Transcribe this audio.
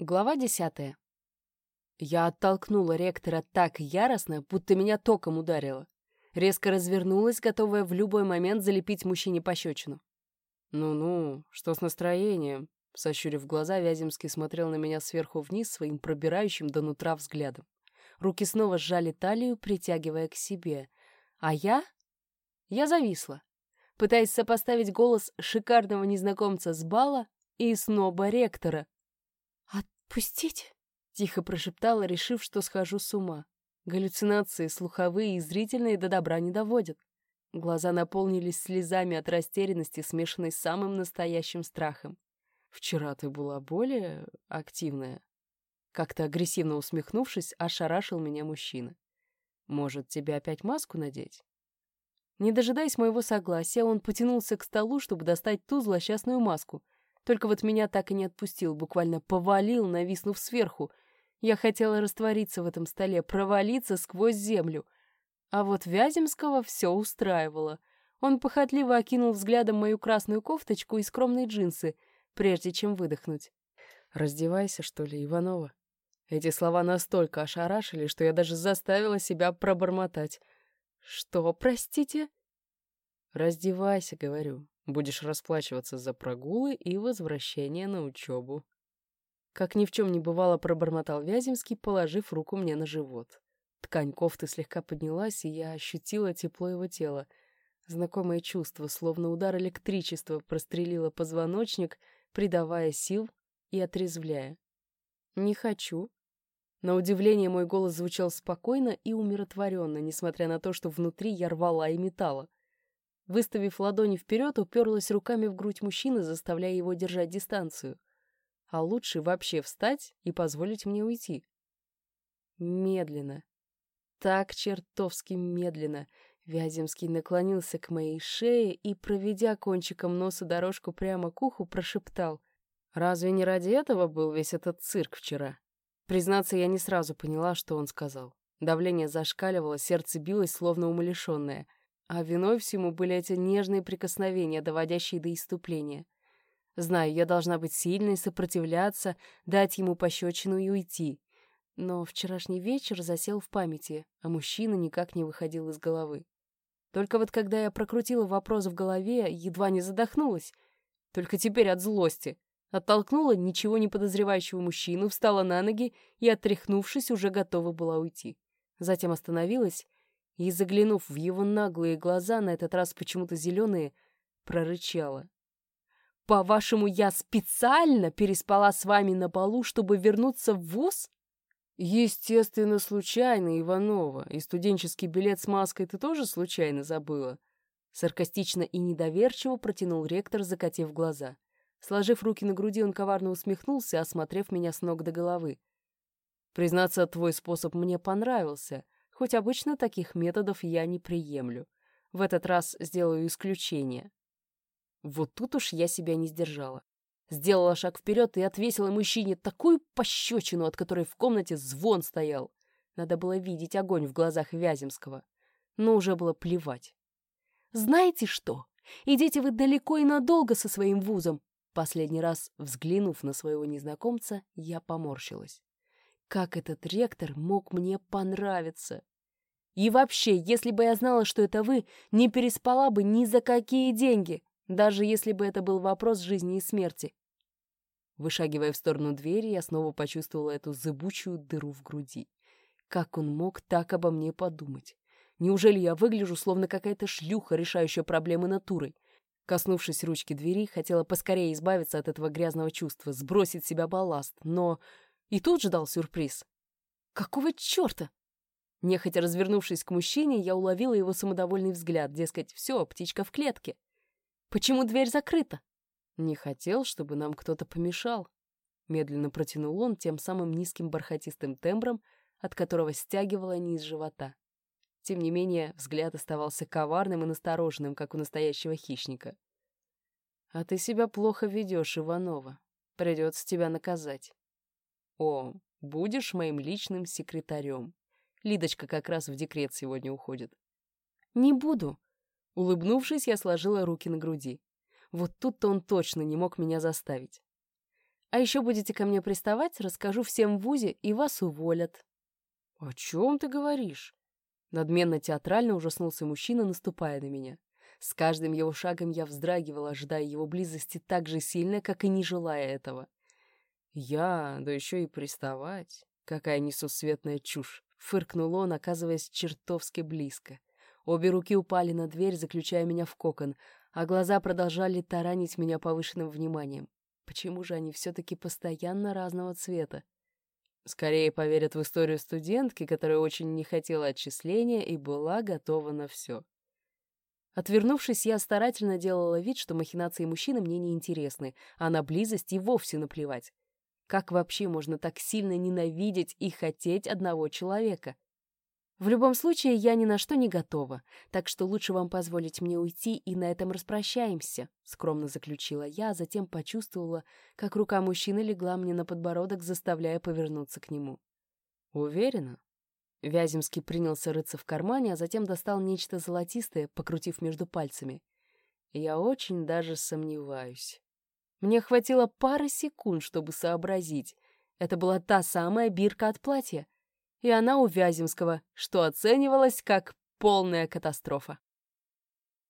Глава десятая. Я оттолкнула ректора так яростно, будто меня током ударило. Резко развернулась, готовая в любой момент залепить мужчине пощечину. «Ну-ну, что с настроением?» Сощурив глаза, Вяземский смотрел на меня сверху вниз своим пробирающим до нутра взглядом. Руки снова сжали талию, притягивая к себе. А я? Я зависла, пытаясь сопоставить голос шикарного незнакомца с бала и сноба ректора. «Отпустите!» — тихо прошептала, решив, что схожу с ума. Галлюцинации слуховые и зрительные до добра не доводят. Глаза наполнились слезами от растерянности, смешанной с самым настоящим страхом. «Вчера ты была более активная?» Как-то агрессивно усмехнувшись, ошарашил меня мужчина. «Может, тебе опять маску надеть?» Не дожидаясь моего согласия, он потянулся к столу, чтобы достать ту злосчастную маску — только вот меня так и не отпустил, буквально повалил, нависнув сверху. Я хотела раствориться в этом столе, провалиться сквозь землю. А вот Вяземского все устраивало. Он похотливо окинул взглядом мою красную кофточку и скромные джинсы, прежде чем выдохнуть. «Раздевайся, что ли, Иванова?» Эти слова настолько ошарашили, что я даже заставила себя пробормотать. «Что, простите?» «Раздевайся», — говорю. Будешь расплачиваться за прогулы и возвращение на учебу. Как ни в чем не бывало, пробормотал Вяземский, положив руку мне на живот. Ткань кофты слегка поднялась, и я ощутила тепло его тела. Знакомое чувство, словно удар электричества, прострелило позвоночник, придавая сил и отрезвляя. «Не хочу». На удивление мой голос звучал спокойно и умиротворенно, несмотря на то, что внутри я рвала и металла. Выставив ладони вперед, уперлась руками в грудь мужчины, заставляя его держать дистанцию. А лучше вообще встать и позволить мне уйти. Медленно. Так чертовски медленно. Вяземский наклонился к моей шее и, проведя кончиком носа дорожку прямо к уху, прошептал. «Разве не ради этого был весь этот цирк вчера?» Признаться, я не сразу поняла, что он сказал. Давление зашкаливало, сердце билось, словно умалишенное — а виной всему были эти нежные прикосновения, доводящие до иступления. Знаю, я должна быть сильной, сопротивляться, дать ему пощечину и уйти. Но вчерашний вечер засел в памяти, а мужчина никак не выходил из головы. Только вот когда я прокрутила вопрос в голове, едва не задохнулась. Только теперь от злости. Оттолкнула ничего не подозревающего мужчину, встала на ноги и, отряхнувшись, уже готова была уйти. Затем остановилась и, заглянув в его наглые глаза, на этот раз почему-то зеленые, прорычала. «По-вашему, я специально переспала с вами на полу, чтобы вернуться в ВУЗ?» «Естественно, случайно, Иванова. И студенческий билет с маской ты тоже случайно забыла?» Саркастично и недоверчиво протянул ректор, закатив глаза. Сложив руки на груди, он коварно усмехнулся, осмотрев меня с ног до головы. «Признаться, твой способ мне понравился хоть обычно таких методов я не приемлю. В этот раз сделаю исключение. Вот тут уж я себя не сдержала. Сделала шаг вперед и отвесила мужчине такую пощечину, от которой в комнате звон стоял. Надо было видеть огонь в глазах Вяземского. Но уже было плевать. «Знаете что? Идите вы далеко и надолго со своим вузом!» Последний раз, взглянув на своего незнакомца, я поморщилась. Как этот ректор мог мне понравиться? И вообще, если бы я знала, что это вы, не переспала бы ни за какие деньги, даже если бы это был вопрос жизни и смерти. Вышагивая в сторону двери, я снова почувствовала эту зыбучую дыру в груди. Как он мог так обо мне подумать? Неужели я выгляжу, словно какая-то шлюха, решающая проблемы натурой? Коснувшись ручки двери, хотела поскорее избавиться от этого грязного чувства, сбросить с себя балласт, но и тут ждал сюрприз. Какого черта? Нехотя развернувшись к мужчине, я уловила его самодовольный взгляд, дескать, все, птичка в клетке. Почему дверь закрыта? Не хотел, чтобы нам кто-то помешал. Медленно протянул он тем самым низким бархатистым тембром, от которого стягивало низ живота. Тем не менее, взгляд оставался коварным и настороженным, как у настоящего хищника. «А ты себя плохо ведешь, Иванова. Придется тебя наказать». О, будешь моим личным секретарем. Лидочка как раз в декрет сегодня уходит. Не буду. Улыбнувшись, я сложила руки на груди. Вот тут-то он точно не мог меня заставить. А еще будете ко мне приставать, расскажу всем в ВУЗе, и вас уволят». «О чем ты говоришь?» Надменно-театрально ужаснулся мужчина, наступая на меня. С каждым его шагом я вздрагивала, ожидая его близости так же сильно, как и не желая этого. Я, да еще и приставать. Какая несусветная чушь. Фыркнул он, оказываясь чертовски близко. Обе руки упали на дверь, заключая меня в кокон, а глаза продолжали таранить меня повышенным вниманием. Почему же они все-таки постоянно разного цвета? Скорее поверят в историю студентки, которая очень не хотела отчисления и была готова на все. Отвернувшись, я старательно делала вид, что махинации мужчины мне не интересны, а на близость и вовсе наплевать. Как вообще можно так сильно ненавидеть и хотеть одного человека? В любом случае, я ни на что не готова, так что лучше вам позволить мне уйти и на этом распрощаемся», — скромно заключила я, а затем почувствовала, как рука мужчины легла мне на подбородок, заставляя повернуться к нему. «Уверена?» Вяземский принялся рыться в кармане, а затем достал нечто золотистое, покрутив между пальцами. «Я очень даже сомневаюсь». Мне хватило пары секунд, чтобы сообразить. Это была та самая бирка от платья. И она у Вяземского, что оценивалась как полная катастрофа.